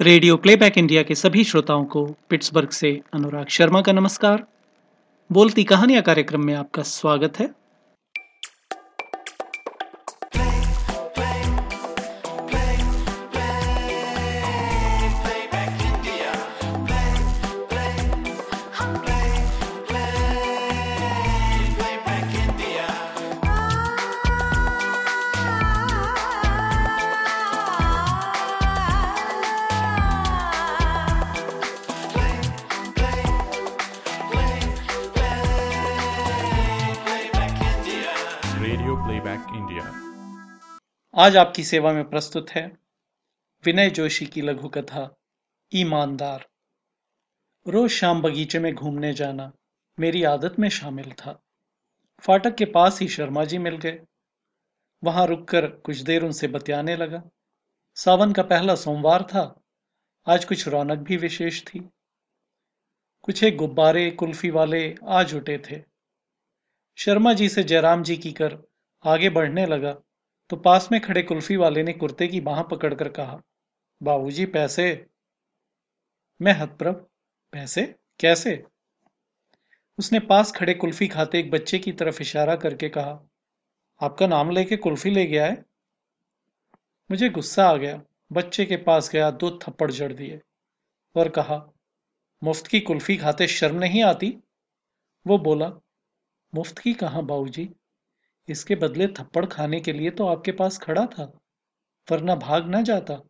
Radio playback India के सभी श्रोताओं को पिट्सबर्ग से अनुराग शर्मा का नमस्कार। बोलती कहानियाँ कार्यक्रम में आपका स्वागत है। रेडियो प्लेबैक इंडिया आज आपकी सेवा में प्रस्तुत है विनय जोशी की लघु कथा, ईमानदार। रोज शाम बगीचे में घूमने जाना मेरी आदत में शामिल था। फाटक के पास ही शर्मा जी मिल गए। वहाँ रुककर कुछ देर उनसे बतियाने लगा। सावन का पहला सोमवार था। आज कुछ रौनक भी विशेष थी। कुछ एक गुब्बारे, कुल्फी वाले आ जुटे थे। शर्मा जी से जयराम जी की कर आगे बढ़ने लगा तो पास में खड़े कुल्फी वाले ने कुर्ते की बाह पकड़कर कहा, बाबूजी, पैसे? मैं हतप्रभ पैसे? कैसे? उसने पास खड़े कुल्फी खाते एक बच्चे की तरफ़ इशारा करके कहा, आपका नाम लेके कुल्फी ले गया है? मुझे गुस्सा आ गया। बच्चे के पास गया, दो थप्पड़ जड़ दिए। और कहा, मुफ़्त की कुल्फी खाते शर्म नहीं आती? वो बोला मुफ़्त की कहाँ बाबूजी? इसके बदले थप्पड़ खाने के लिए तो आपके पास खड़ा था, वरना भाग ना जाता।